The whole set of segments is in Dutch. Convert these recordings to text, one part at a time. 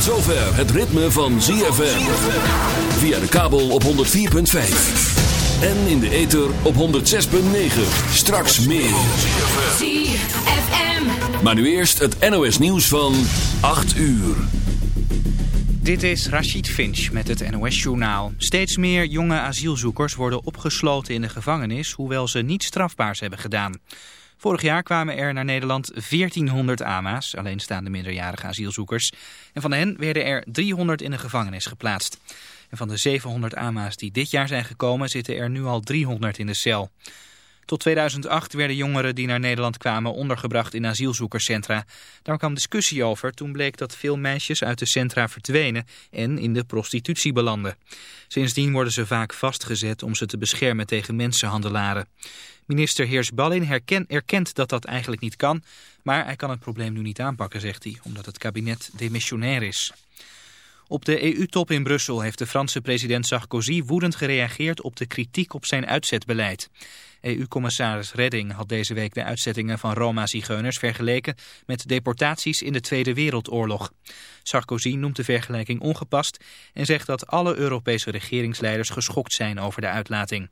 Tot zover het ritme van ZFM. Via de kabel op 104.5. En in de ether op 106.9. Straks meer. ZFM. Maar nu eerst het NOS nieuws van 8 uur. Dit is Rachid Finch met het NOS-journaal. Steeds meer jonge asielzoekers worden opgesloten in de gevangenis... hoewel ze niets strafbaars hebben gedaan. Vorig jaar kwamen er naar Nederland 1400 AMA's, alleenstaande minderjarige asielzoekers. En van hen werden er 300 in de gevangenis geplaatst. En van de 700 AMA's die dit jaar zijn gekomen zitten er nu al 300 in de cel. Tot 2008 werden jongeren die naar Nederland kwamen ondergebracht in asielzoekerscentra. Daar kwam discussie over toen bleek dat veel meisjes uit de centra verdwenen en in de prostitutie belanden. Sindsdien worden ze vaak vastgezet om ze te beschermen tegen mensenhandelaren. Minister Heers Ballin herken, erkent dat dat eigenlijk niet kan, maar hij kan het probleem nu niet aanpakken, zegt hij, omdat het kabinet demissionair is. Op de EU-top in Brussel heeft de Franse president Sarkozy woedend gereageerd op de kritiek op zijn uitzetbeleid. EU-commissaris Redding had deze week de uitzettingen van Roma-zigeuners vergeleken met deportaties in de Tweede Wereldoorlog. Sarkozy noemt de vergelijking ongepast en zegt dat alle Europese regeringsleiders geschokt zijn over de uitlating.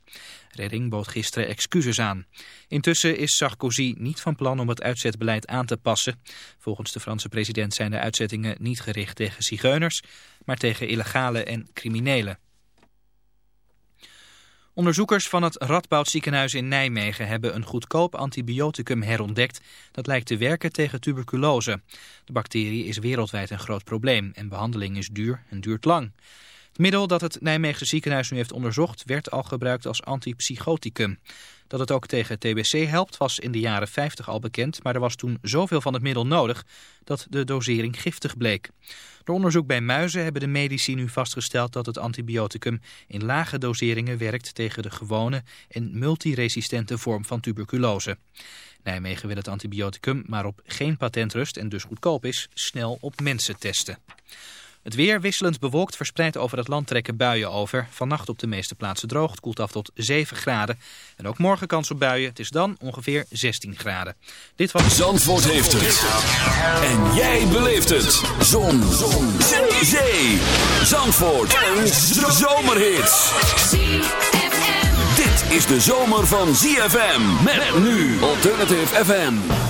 Redding bood gisteren excuses aan. Intussen is Sarkozy niet van plan om het uitzetbeleid aan te passen. Volgens de Franse president zijn de uitzettingen niet gericht tegen zigeuners, maar tegen illegale en criminelen. Onderzoekers van het Radboud ziekenhuis in Nijmegen hebben een goedkoop antibioticum herontdekt dat lijkt te werken tegen tuberculose. De bacterie is wereldwijd een groot probleem en behandeling is duur en duurt lang. Het middel dat het Nijmeegse ziekenhuis nu heeft onderzocht werd al gebruikt als antipsychoticum. Dat het ook tegen TBC helpt was in de jaren 50 al bekend, maar er was toen zoveel van het middel nodig dat de dosering giftig bleek. Door onderzoek bij muizen hebben de medici nu vastgesteld dat het antibioticum in lage doseringen werkt tegen de gewone en multiresistente vorm van tuberculose. Nijmegen wil het antibioticum, maar op geen patentrust en dus goedkoop is, snel op mensen testen. Het weer wisselend bewolkt verspreidt over het land trekken buien over. Vannacht op de meeste plaatsen droog. Het koelt af tot 7 graden. En ook morgen kans op buien. Het is dan ongeveer 16 graden. Dit was... Zandvoort heeft het. En jij beleeft het. Zon. Zon. Zee. Zandvoort. Een zomerhit. Dit is de zomer van ZFM. Met nu Alternative FM.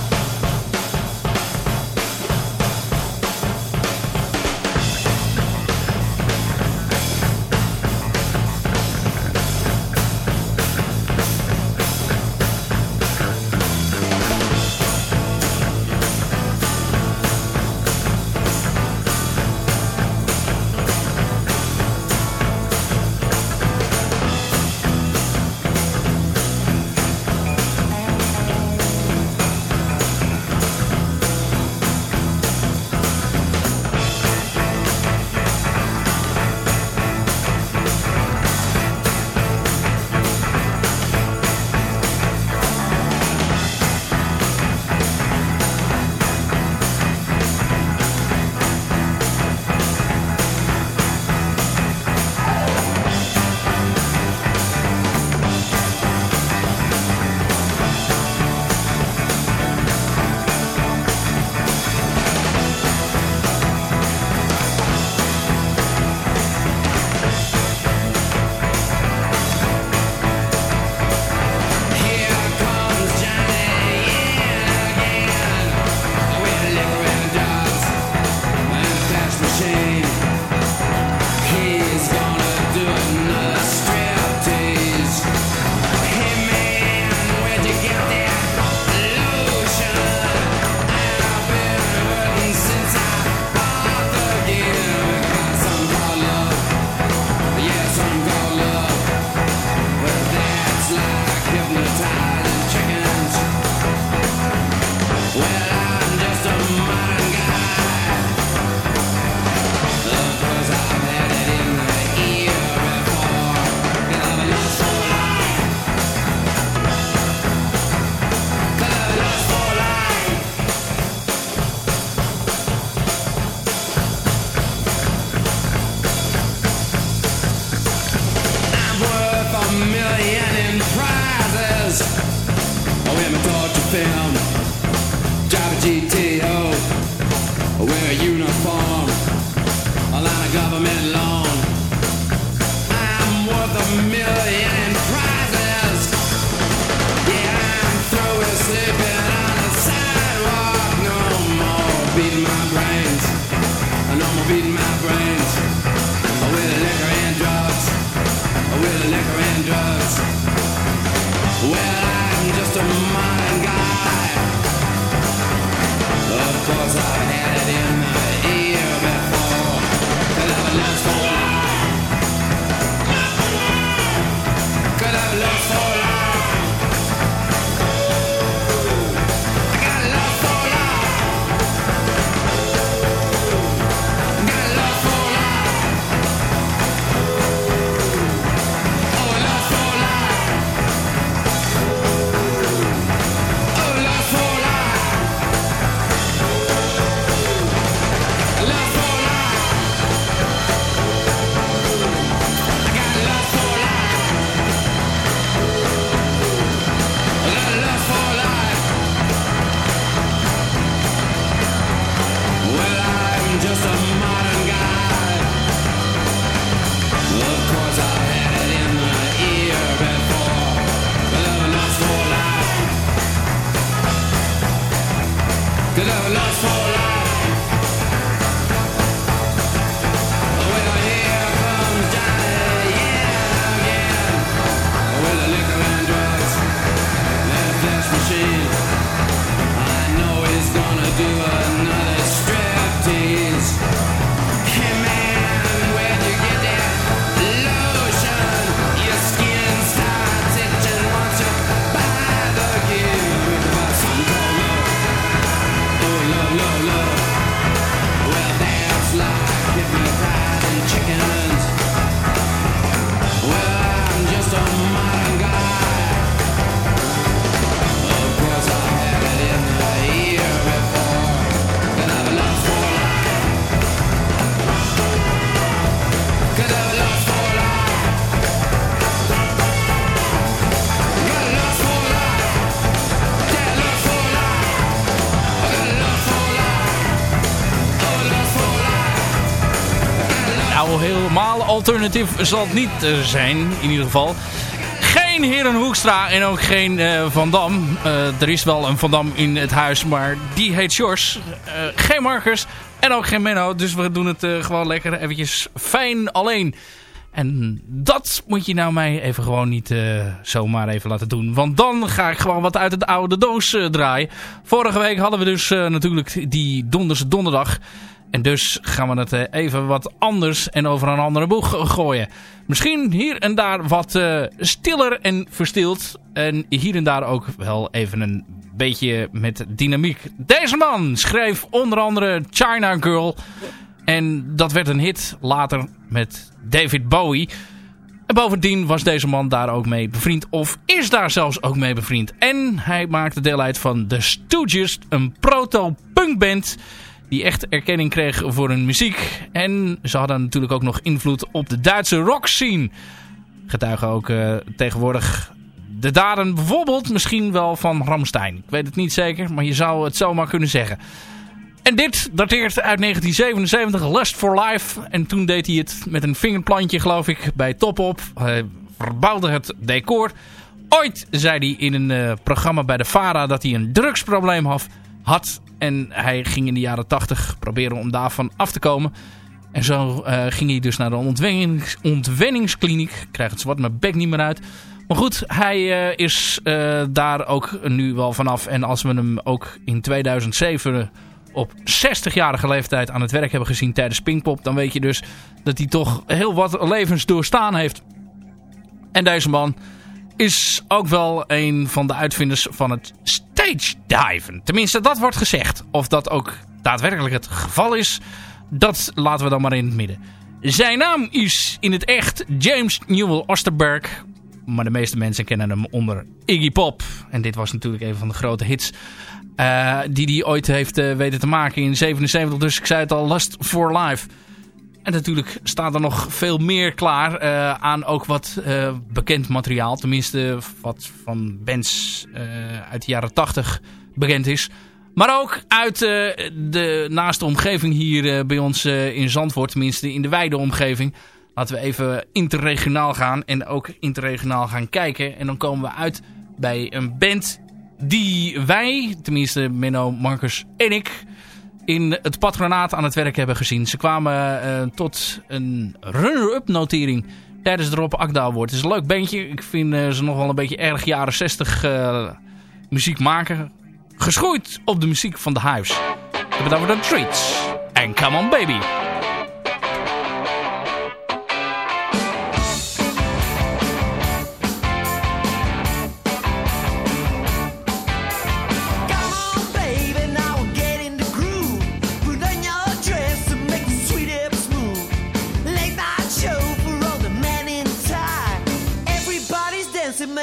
Alternatief zal het niet uh, zijn, in ieder geval. Geen Heren Hoekstra en ook geen uh, Van Dam. Uh, er is wel een Van Dam in het huis, maar die heet Sjors. geen Marcus en ook geen Menno. Dus we doen het gewoon lekker eventjes fijn alleen. En dat moet je nou mij even gewoon niet zomaar even laten doen. Want dan ga ik gewoon wat uit het oude doos draaien. Vorige week hadden we dus natuurlijk die donderse donderdag... En dus gaan we het eh, even wat anders en over een andere boeg gooien. Misschien hier en daar wat uh, stiller en verstild. En hier en daar ook wel even een beetje met dynamiek. Deze man schreef onder andere China Girl. En dat werd een hit later met David Bowie. En bovendien was deze man daar ook mee bevriend. Of is daar zelfs ook mee bevriend. En hij maakte deel uit van The Stooges. Een proto-punkband die echt erkenning kreeg voor hun muziek. En ze hadden natuurlijk ook nog invloed op de Duitse rock scene. Getuigen ook uh, tegenwoordig de daden bijvoorbeeld misschien wel van Ramstein. Ik weet het niet zeker, maar je zou het zomaar kunnen zeggen. En dit dateert uit 1977, Lust for Life. En toen deed hij het met een vingerplantje, geloof ik, bij Top Op. Hij verbouwde het decor. Ooit zei hij in een uh, programma bij de VARA dat hij een drugsprobleem had. En hij ging in de jaren 80 proberen om daarvan af te komen. En zo uh, ging hij dus naar de ontwennings ontwenningskliniek. Krijg het zwart mijn bek niet meer uit. Maar goed, hij uh, is uh, daar ook nu wel vanaf. En als we hem ook in 2007 op 60-jarige leeftijd aan het werk hebben gezien tijdens Pinkpop... dan weet je dus dat hij toch heel wat levens doorstaan heeft. En deze man is ook wel een van de uitvinders van het stage diven. Tenminste, dat wordt gezegd. Of dat ook daadwerkelijk het geval is, dat laten we dan maar in het midden. Zijn naam is in het echt James Newell Osterberg. Maar de meeste mensen kennen hem onder Iggy Pop. En dit was natuurlijk een van de grote hits uh, die hij ooit heeft uh, weten te maken in 77. Dus ik zei het al, Lust for Life. En natuurlijk staat er nog veel meer klaar uh, aan ook wat uh, bekend materiaal. Tenminste wat van bands uh, uit de jaren 80 bekend is. Maar ook uit de naaste omgeving hier bij ons in Zandvoort. Tenminste in de wijde omgeving. Laten we even interregionaal gaan. En ook interregionaal gaan kijken. En dan komen we uit bij een band die wij, tenminste Menno, Marcus en ik in het patronaat aan het werk hebben gezien. Ze kwamen uh, tot een runner-up notering tijdens de Rob Akda. Het is een leuk bandje. Ik vind ze nog wel een beetje erg jaren 60 muziek maken. Geschoeid op de muziek van de Hives. We hebben over de Treats. En Come On Baby.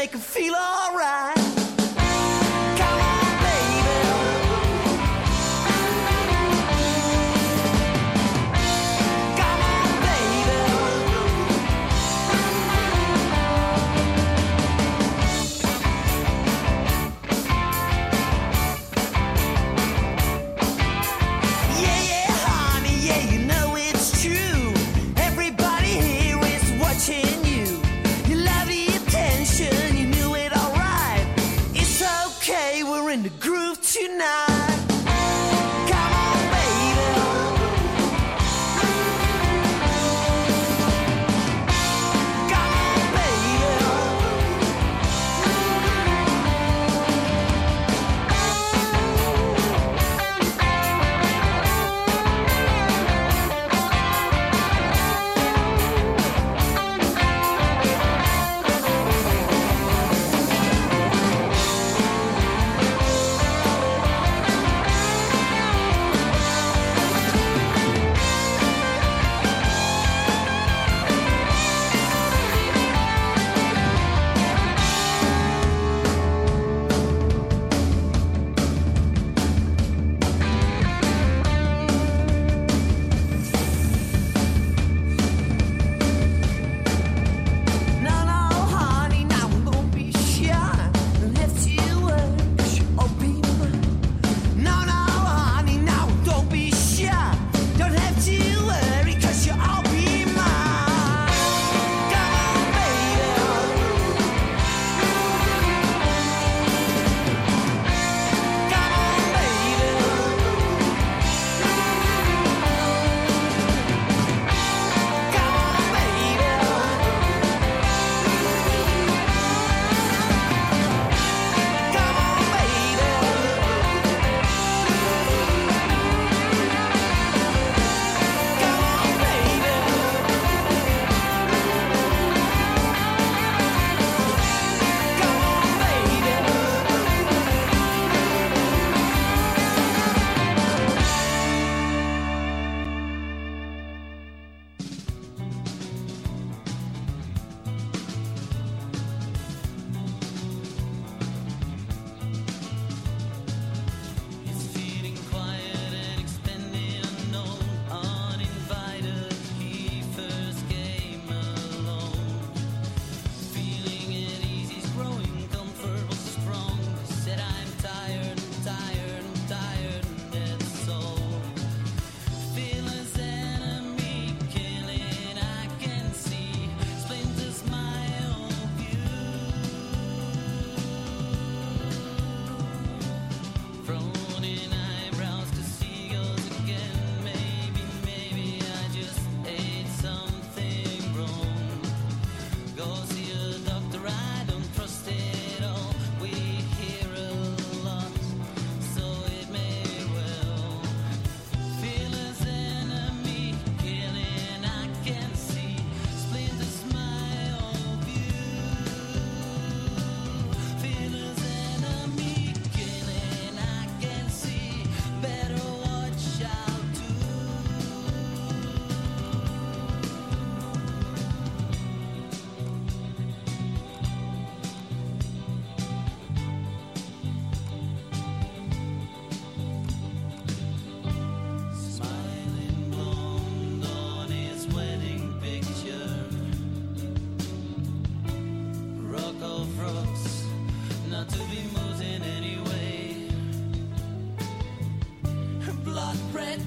Make her feel alright.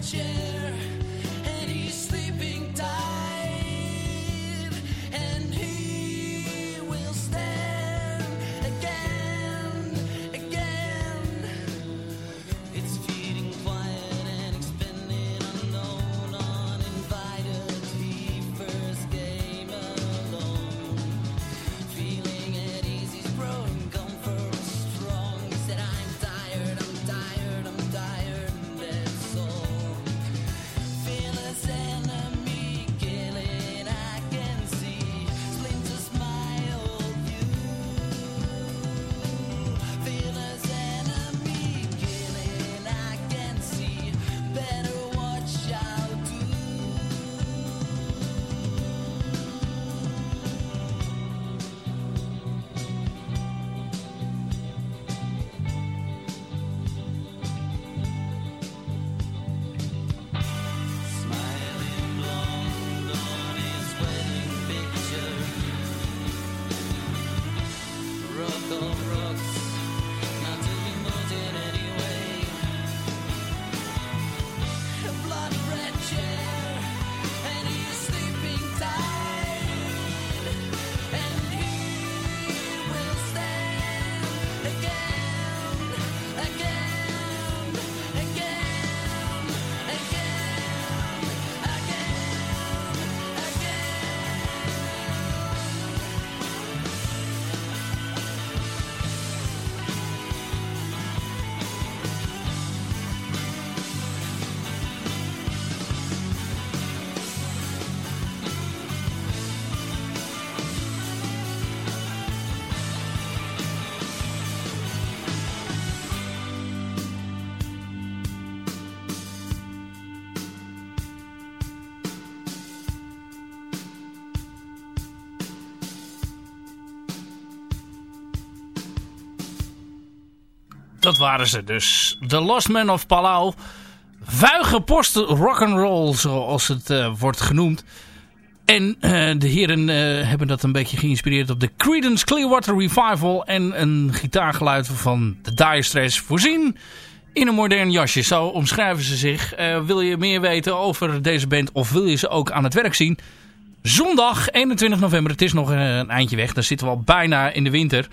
chair. Dat waren ze dus. The Lost Man of Palau. Vuige post rock'n'roll, zoals het uh, wordt genoemd. En uh, de heren uh, hebben dat een beetje geïnspireerd op de Creedence Clearwater Revival. En een gitaargeluid van de Dire Straits voorzien in een modern jasje. Zo omschrijven ze zich. wil je meer weten over deze band of wil je ze ook aan het werk zien? Zondag 21 november, het is nog een eindje weg. Dan zitten we al bijna in de winter.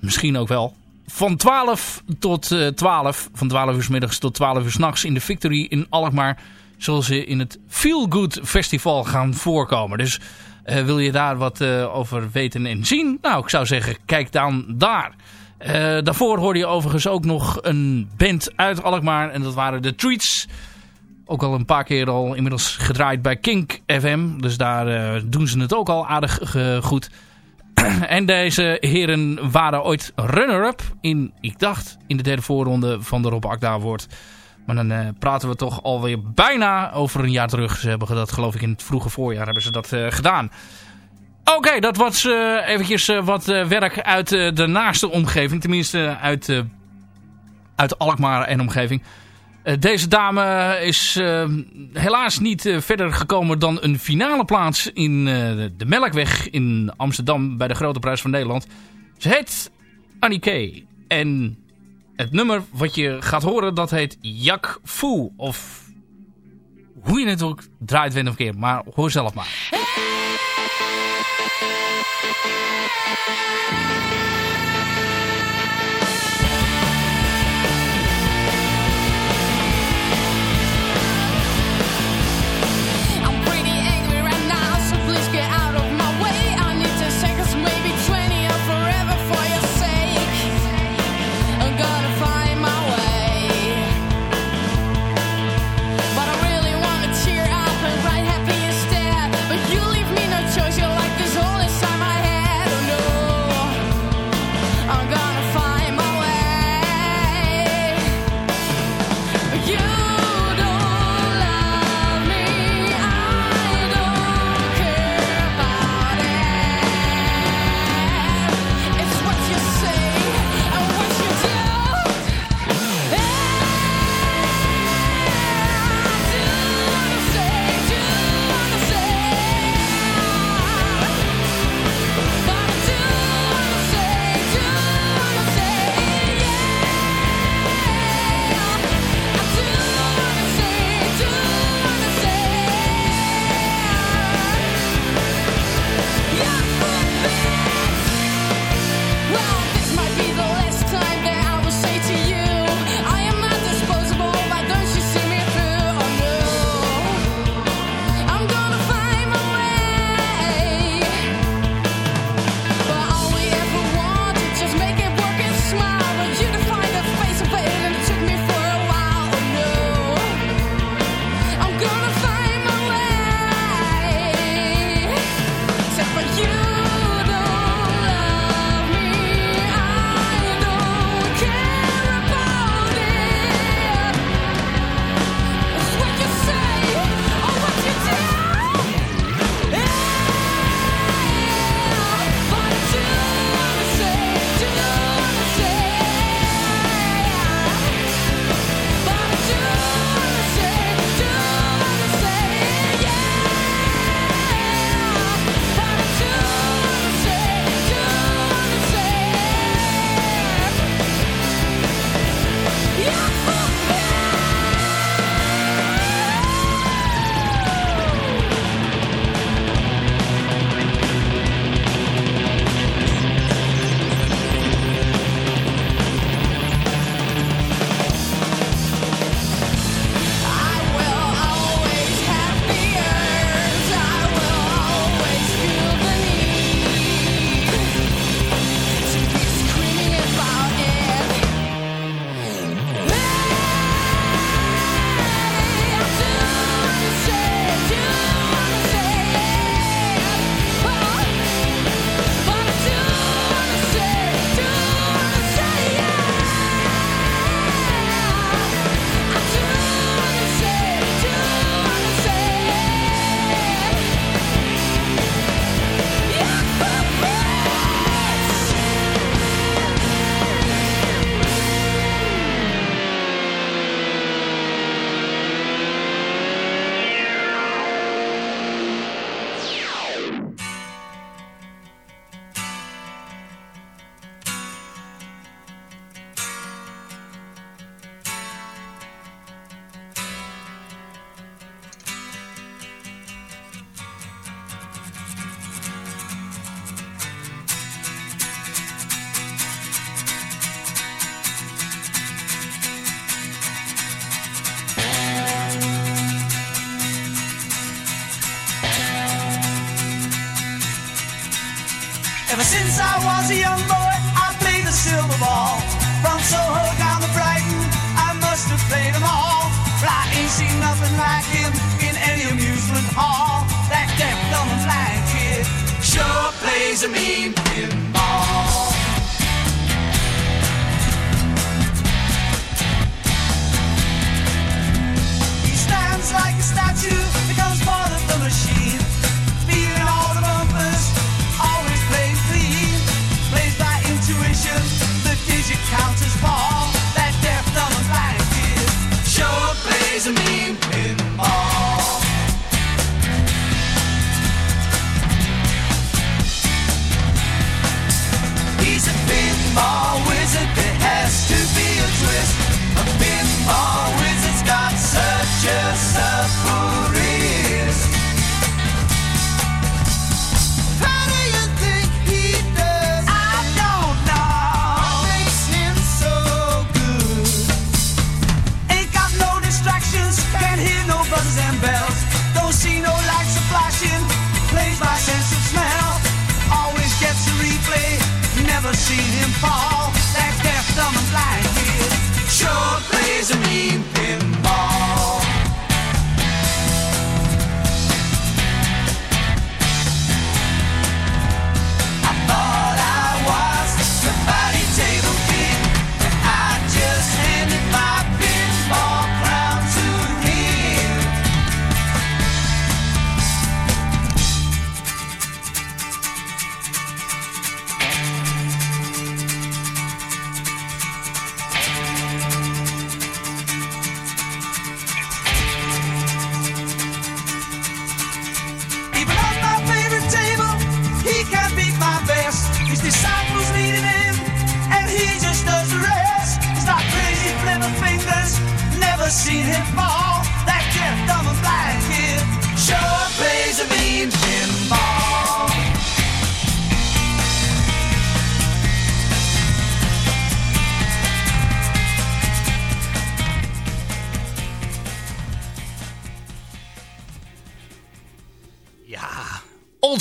misschien ook wel van 12 tot uh, 12, van 12 uur s middags tot 12 uur s nachts in de Victory in Alkmaar. Zullen ze in het Feel Good Festival gaan voorkomen. Dus uh, wil je daar wat uh, over weten en zien? Nou, ik zou zeggen, kijk dan daar. Daarvoor hoorde je overigens ook nog een band uit Alkmaar. En dat waren de Treats. Ook al een paar keer al inmiddels gedraaid bij Kink FM. Dus daar doen ze het ook al aardig goed. en deze heren waren ooit runner-up in, ik dacht, in de derde voorronde van de Rob Akda Award. Maar dan uh, praten we toch alweer bijna over een jaar terug. Ze hebben dat geloof ik in het vroege voorjaar hebben ze dat uh, gedaan. Oké, dat was uh, eventjes wat werk uit de naaste omgeving. Tenminste uit, uit Alkmaar en omgeving. Eh, deze dame is uh, helaas niet uh, verder gekomen dan een finale plaats in de Melkweg in Amsterdam bij de Grote Prijs van Nederland. Ze heet Annie En het nummer wat je gaat horen dat heet Jak Fu. Of hoe je het ook draait, wend of keer. Maar hoor zelf maar. A young boy, I played the silver ball. From Soho down to Brighton, I must have played them all. But I ain't seen nothing like him in any amusement hall. That kid sure plays a mean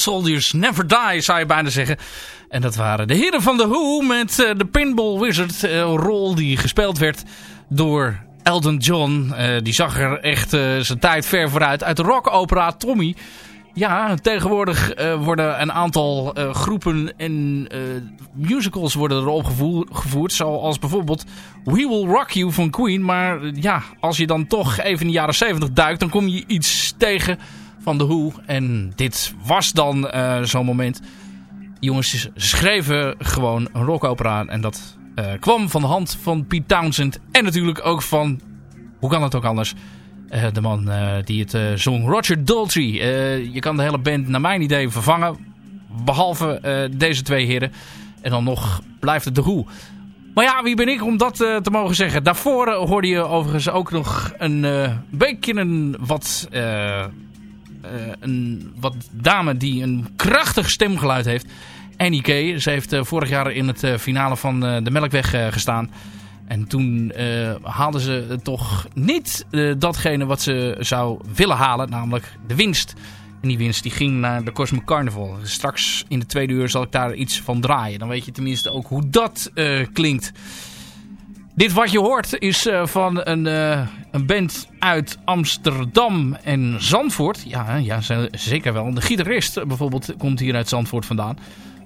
Old Soldiers Never Die, zou je bijna zeggen. En dat waren de heren van de Who met eh, de Pinball Wizard eh, rol die gespeeld werd door Elton John. Eh, die zag er echt zijn tijd ver vooruit. Uit de rockopera Tommy. Ja, tegenwoordig worden een aantal groepen en musicals worden er opgevoerd. Zoals bijvoorbeeld We Will Rock You van Queen. Maar ja, als je dan toch even in de jaren 70 duikt, dan kom je iets tegen van de Who. En dit was dan eh, zo'n moment. Jongens schreven gewoon een rockopera. En dat eh, kwam van de hand van Pete Townsend. En natuurlijk ook van, hoe kan het ook anders... Eh, de man die het zong, Roger Daltrey. Je kan de hele band naar mijn idee vervangen. Behalve eh, deze twee heren. En dan nog blijft het de Who. Maar ja, wie ben ik om dat te mogen zeggen? Daarvoor hoorde je overigens ook nog een beetje een wat, een wat dame die een krachtig stemgeluid heeft. Annie Kay. Ze heeft eh, vorig jaar in het eh, finale van eh, de Melkweg eh, gestaan. En toen eh, haalden ze toch niet eh, datgene wat ze zou willen halen, namelijk de winst. En die winst die ging naar de Cosmic Carnival. Straks in de tweede uur zal ik daar iets van draaien. Dan weet je tenminste ook hoe dat eh, klinkt. Dit wat je hoort is eh, van een, eh, een band uit Amsterdam en Zandvoort. Ja, ja, ze- zeker wel. De gitarist bijvoorbeeld komt hier uit Zandvoort vandaan.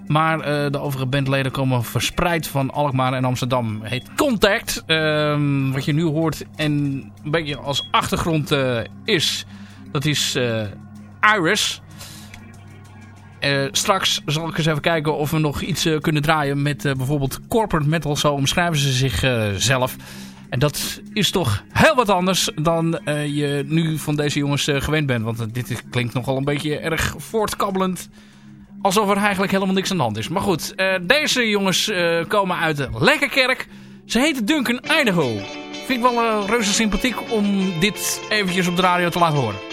Maar eh, de overige bandleden komen verspreid van Alkmaar en Amsterdam. Heet Contact. Ehm, wat je nu hoort en een beetje als achtergrond is. Dat is Iris. Eh, straks zal ik eens even kijken of we nog iets eh, kunnen draaien met eh, bijvoorbeeld corporate metal. Zo omschrijven ze zichzelf. zelf. en dat is toch heel wat anders dan je nu van deze jongens gewend bent. Want dit klinkt nogal een beetje erg voortkabbelend. Alsof er eigenlijk helemaal niks aan de hand is. Maar goed, deze jongens komen uit de Lekkerkerk. Ze heten Duncan Idaho. Vind ik wel reuze sympathiek om dit eventjes op de radio te laten horen.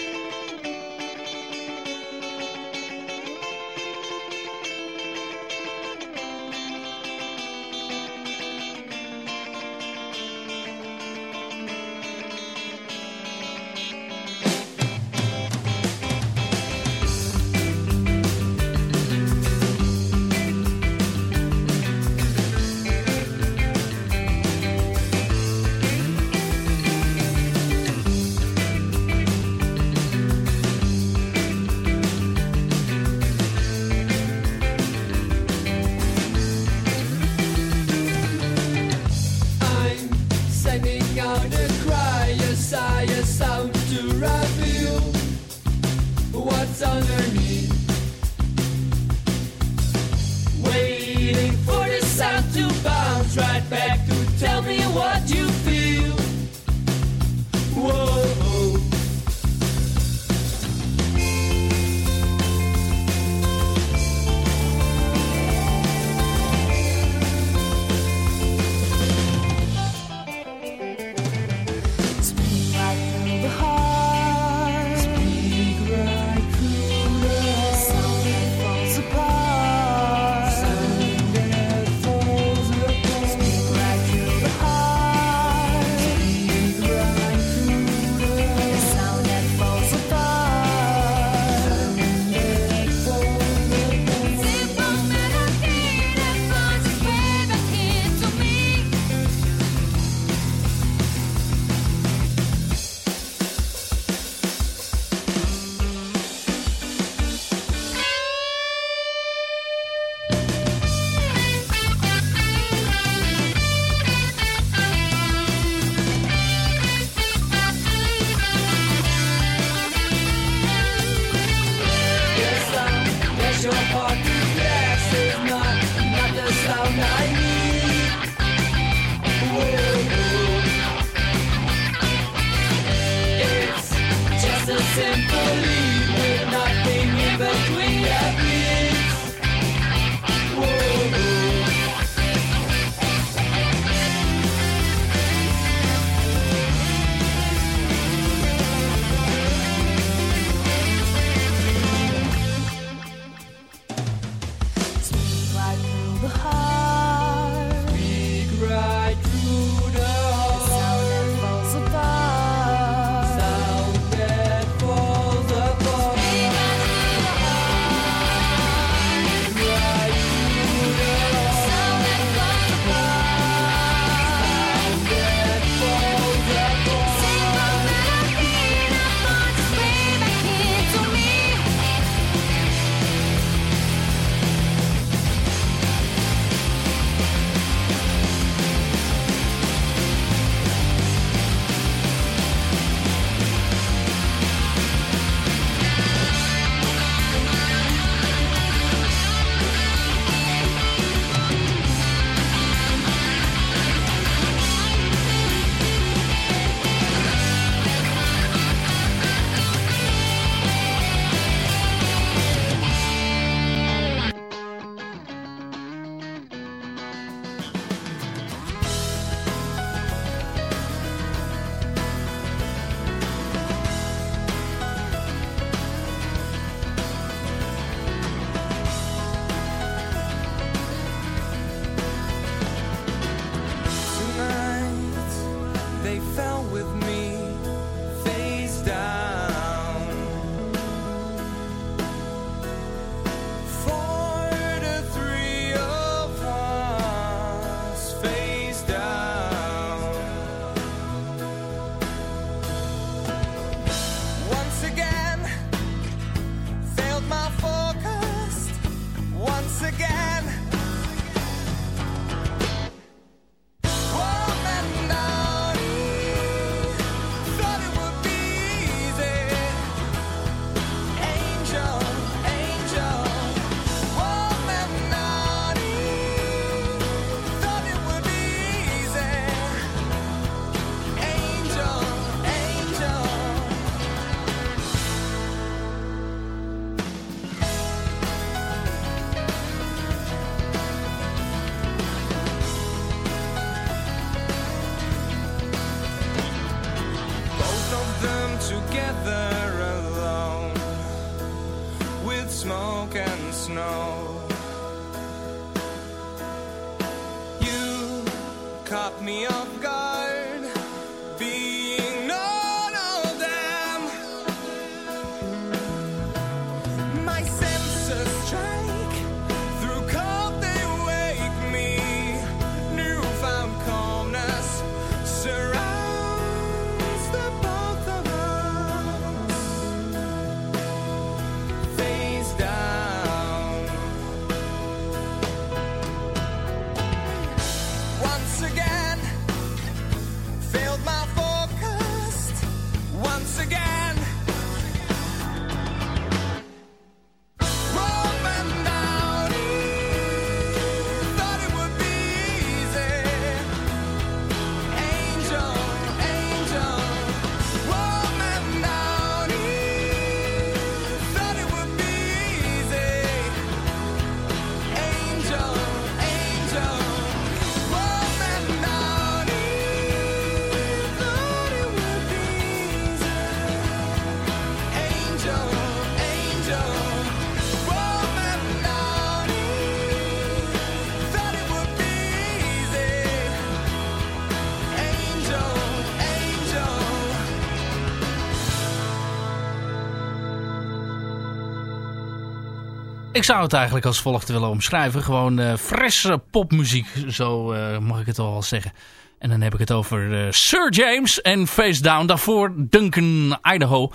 Zou het eigenlijk als volgt willen omschrijven. Gewoon eh frisse popmuziek, zo eh, mag ik het al wel zeggen. En dan heb ik het over eh, Sir James en Face Down. Daarvoor Duncan, Idaho.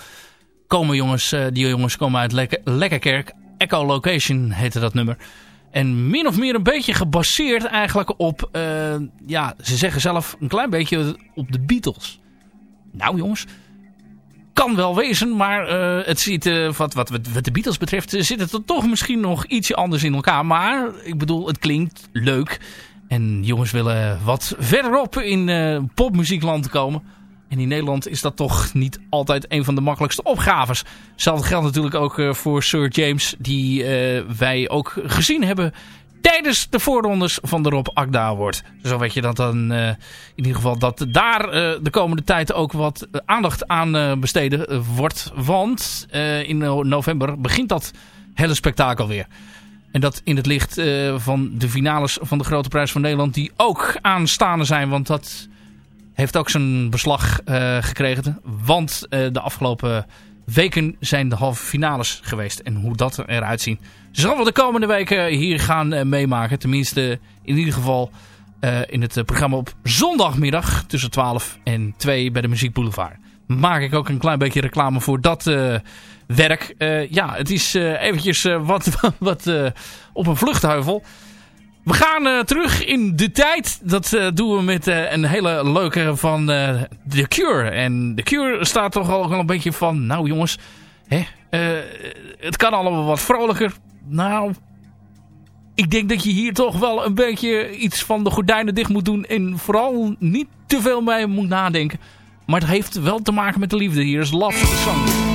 Komen jongens, die jongens komen uit Lekke- Lekkerkerk. Echo Location heette dat nummer. En min of meer een beetje gebaseerd eigenlijk op, ja, ze zeggen zelf een klein beetje op de Beatles. Nou jongens, kan wel wezen, maar eh, het ziet, eh, wat, wat, de Beatles betreft, eh, zit het er toch misschien nog ietsje anders in elkaar. Maar ik bedoel, het klinkt leuk. En jongens willen wat verderop in eh, popmuziekland komen. En in Nederland is dat toch niet altijd een van de makkelijkste opgaves. Hetzelfde geldt natuurlijk ook voor Sir James, die wij ook gezien hebben tijdens de voorrondes van de Rob Akda wordt. Zo weet je dat dan eh, in ieder geval dat daar eh, de komende tijd ook wat eh, aandacht aan besteden wordt. Want in no- november begint dat hele spektakel weer. En dat in het licht van de finales van de Grote Prijs van Nederland die ook aanstaande zijn. Want dat heeft ook zijn beslag gekregen. Want de afgelopen weken zijn de halve finales geweest. En hoe dat eruit ziet. Zullen we de komende weken hier gaan eh, meemaken. Tenminste in ieder geval eh, in het eh, programma op zondagmiddag tussen 12 en 2 bij de Muziek Boulevard. Maak ik ook een klein beetje reclame voor dat werk. Ja, het is eventjes wat, wat op een vluchtheuvel. We gaan terug in de tijd. Dat doen we met een hele leuke van The Cure. En The Cure staat toch al een beetje van... Nou jongens, hè, het kan allemaal wat vrolijker. Nou, ik denk dat je hier toch wel een beetje iets van de gordijnen dicht moet doen. En vooral niet te veel mee moet nadenken. Maar het heeft wel te maken met de liefde. Hier is Love Song.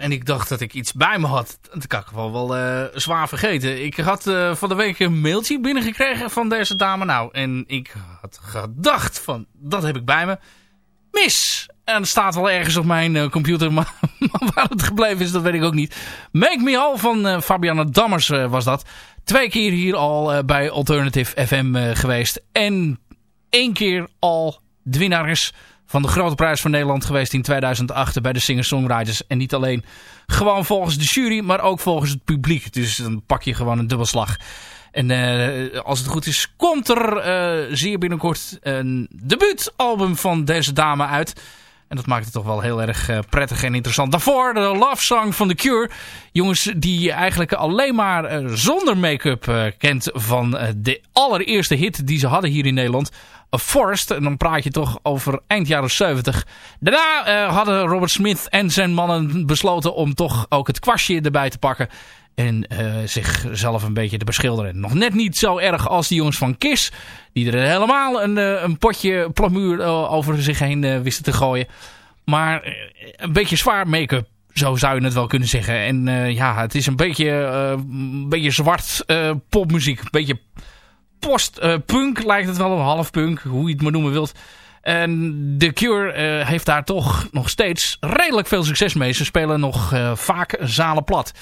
En ik dacht dat ik iets bij me had. Dat kan ik wel, wel eh, zwaar vergeten. Ik had eh, van de week een mailtje binnengekregen van deze dame. Nou, en ik had gedacht van, dat heb ik bij me. Mis! En het staat wel ergens op mijn eh, computer, maar, waar het gebleven is, dat weet ik ook niet. Make Me All van Fabiana Dammers was dat. Twee keer hier al bij Alternative FM geweest. En één keer al de winnares van de Grote Prijs van Nederland geweest in 2008 bij de Singer-Songwriters. En niet alleen gewoon volgens de jury, maar ook volgens het publiek. Dus dan pak je gewoon een dubbelslag. En eh, als het goed is, komt er eh, zeer binnenkort een debuutalbum van deze dame uit. En dat maakt het toch wel heel erg eh, prettig en interessant. Daarvoor de Love Song van The Cure. Jongens die je eigenlijk alleen maar zonder make-up kent van de allereerste hit die ze hadden hier in Nederland. Forest. En dan praat je toch over eind jaren 70. Daarna eh, hadden Robert Smith en zijn mannen besloten om toch ook het kwastje erbij te pakken. En eh, zichzelf een beetje te beschilderen. Nog net niet zo erg als die jongens van Kiss. Die er helemaal een, eh, een potje plamuur over zich heen wisten te gooien. Maar een beetje zwaar make-up. Zo zou je het wel kunnen zeggen. En ja, het is een beetje, een beetje zwart popmuziek. Een beetje post-punk lijkt het wel. Of half-punk, hoe je het maar noemen wilt. En The Cure eh, heeft daar toch nog steeds redelijk veel succes mee. Ze spelen nog eh, vaak zalen plat.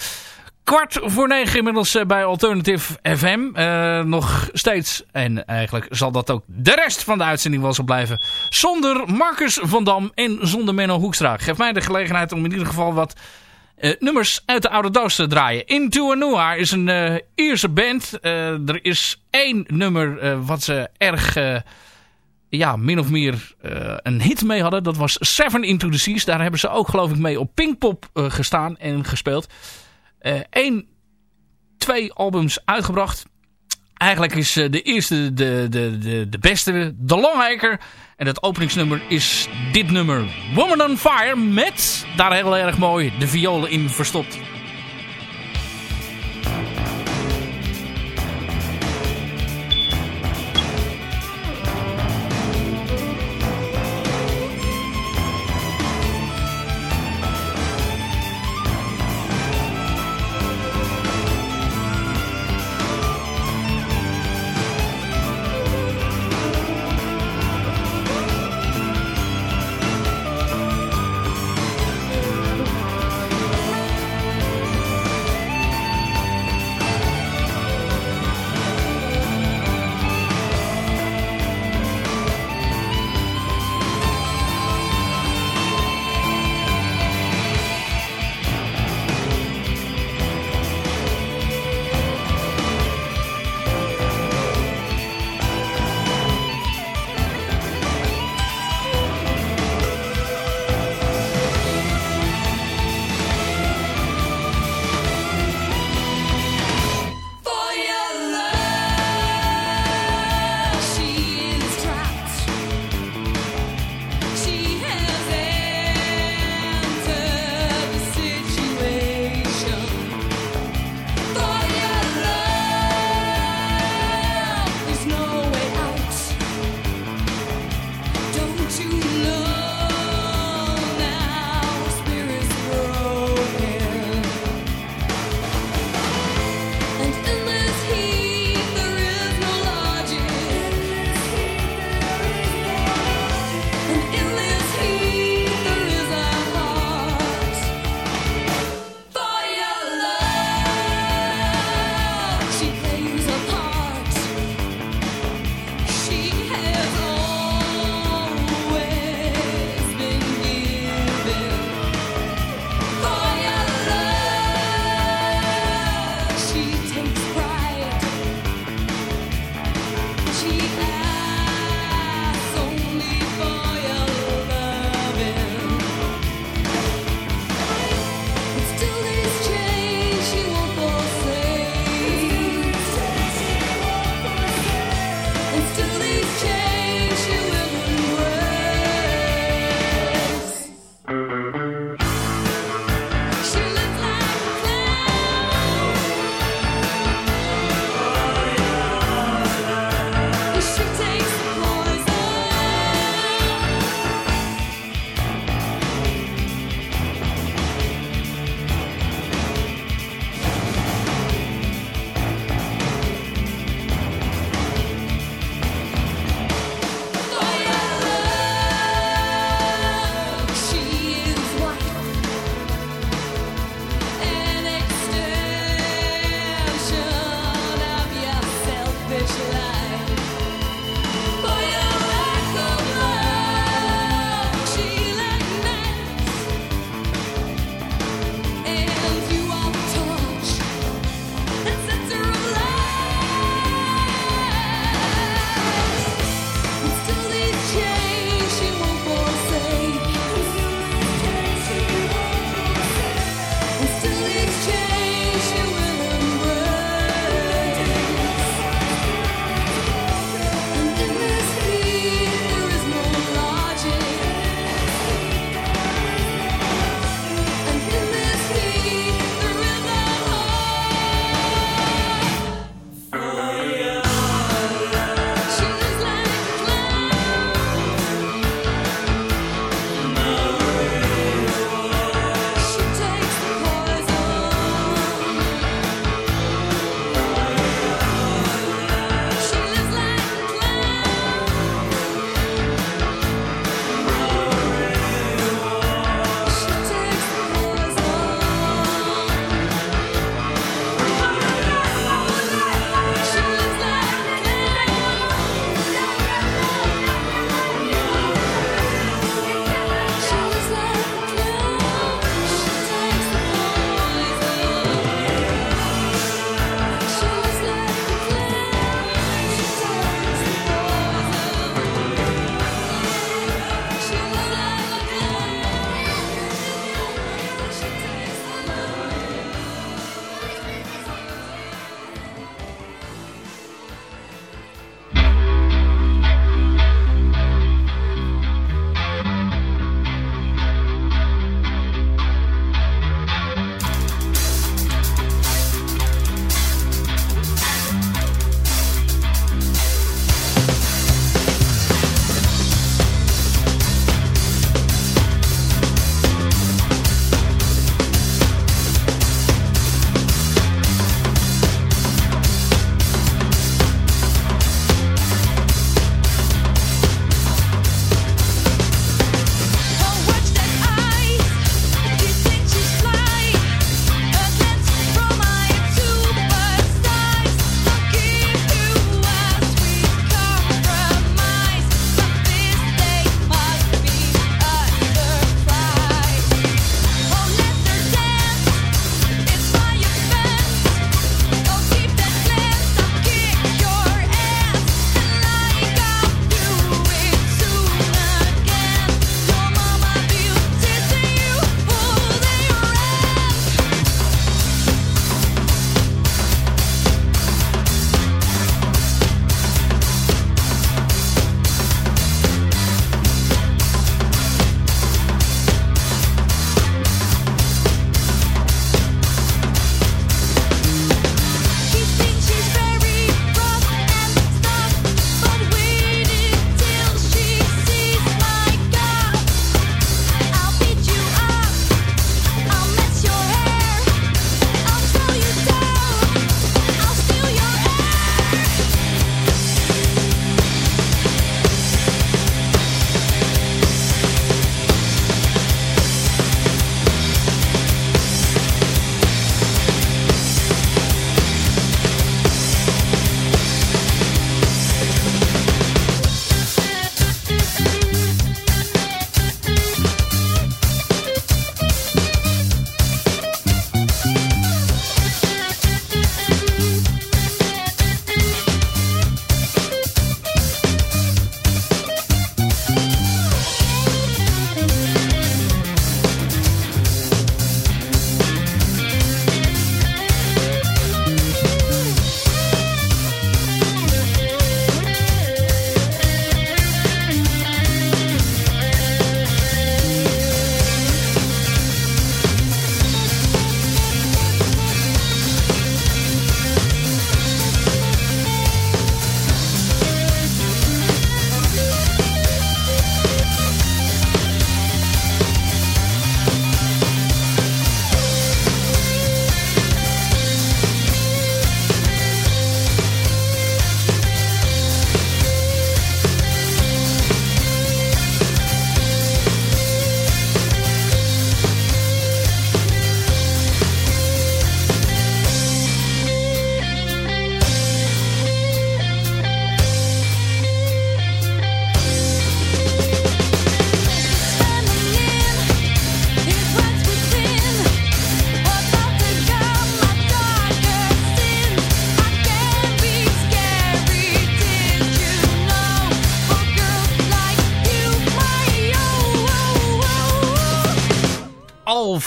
Kwart voor negen inmiddels eh, bij Alternative FM. Nog steeds, en eigenlijk zal dat ook de rest van de uitzending wel zo blijven. Zonder Marcus van Dam en zonder Menno Hoekstra. Geef mij de gelegenheid om in ieder geval wat eh, nummers uit de oude doos te draaien. Into a Noir is een eh Ierse band. Eh, er is één nummer wat ze erg... ja, min of meer een hit mee hadden. Dat was Seven Into the Seas. Daar hebben ze ook geloof ik mee op Pinkpop gestaan en gespeeld. Eén, twee albums uitgebracht. Eigenlijk is eh, de eerste de, de, de, de beste, de Longhiker. En het openingsnummer is dit nummer. Woman on Fire met, daar heel erg mooi, de violen in verstopt.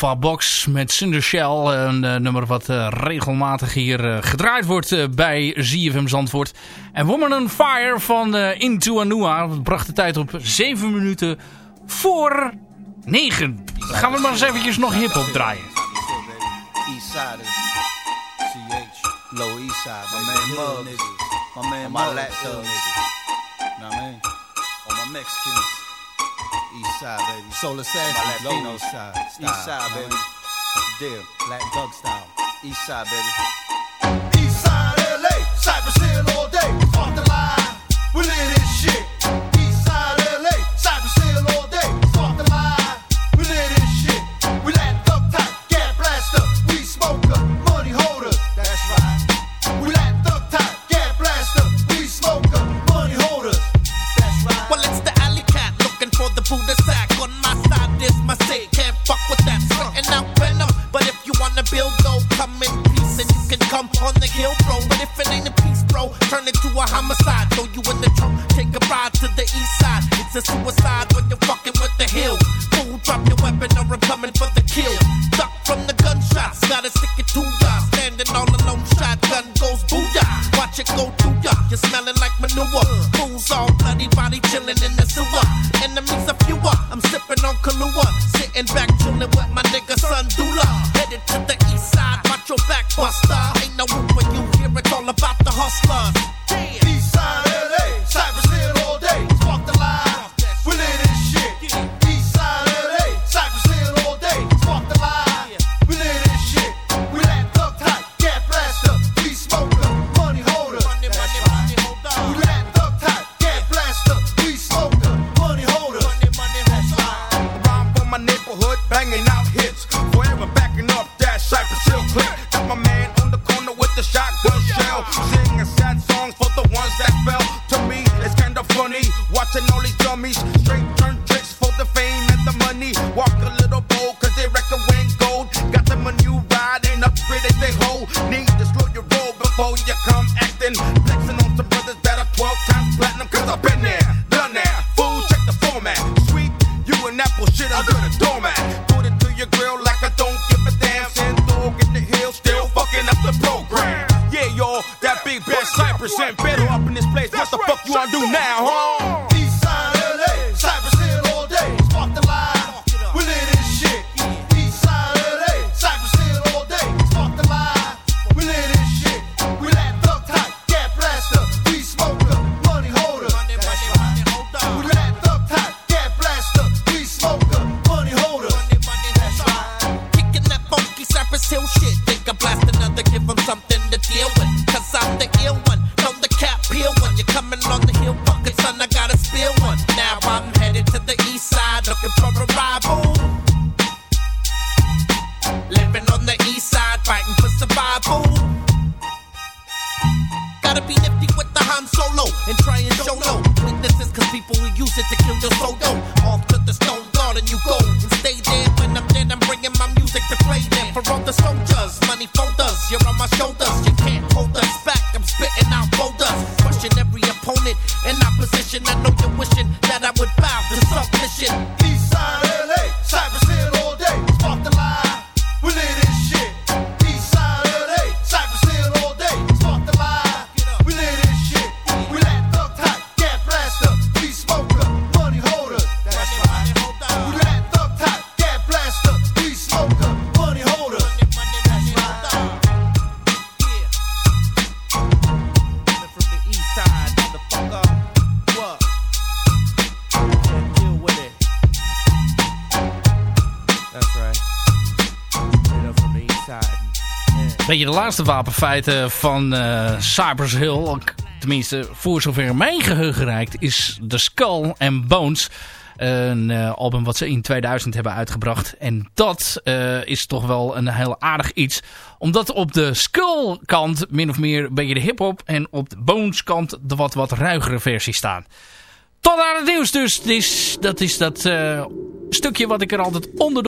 Alpha Box met Cinder Shell. Een uh, nummer wat uh, regelmatig hier uh, gedraaid wordt bij ZFM Zandvoort. En Woman on Fire van Into Anua. Dat bracht de tijd op 7 minuten voor 9. Gaan we maar eens eventjes nog hip-hop draaien. Eastside CH, Low Eastside. My man Mug, my man my Latino nigga. Nah man, Mexicans. East Side, baby. Soul Assassin, Latino Side. East Side, baby. Deal, Black Dog style, East Side, baby. East Side, LA, Cypress Hill all day. Off the line, we live it. laatste wapenfeiten van uh, Hill, tenminste voor zover mijn geheugen reikt, is The Skull and Bones. Een eh, album wat ze in 2000 hebben uitgebracht. En dat eh, is toch wel een heel aardig iets. Omdat op de skull kant min of meer een beetje de hip-hop. En op de bones kant de wat, wat ruigere versie staan. Tot aan het nieuws dus. dus dat is dat stukje wat ik er altijd onder